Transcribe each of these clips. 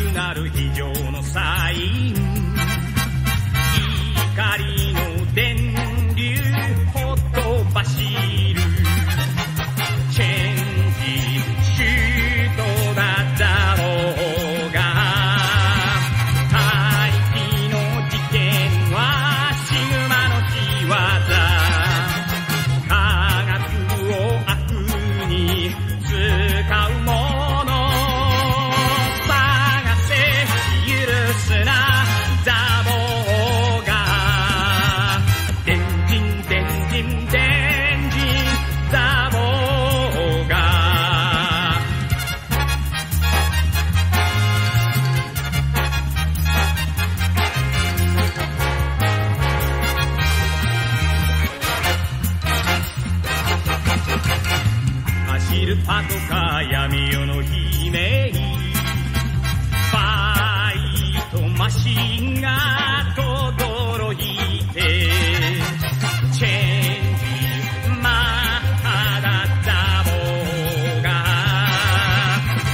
くなる非常のサイン。怒りルパトカ闇夜の悲鳴ファイトマシンが轟いてチェンジマハラダボが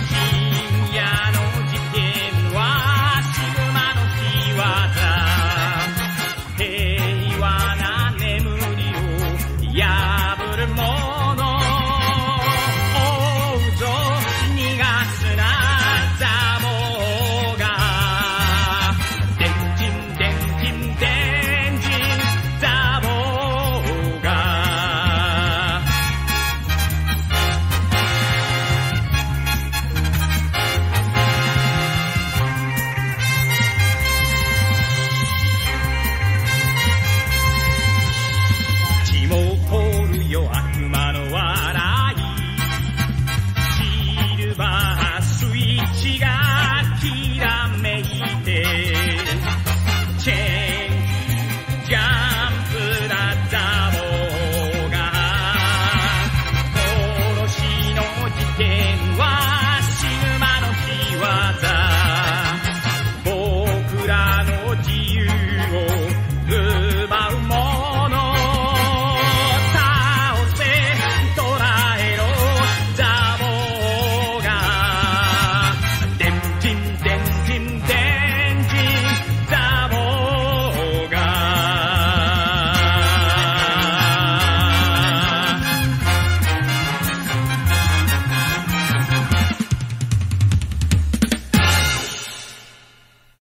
深夜の事件はシグマの仕業平和な眠りを破るも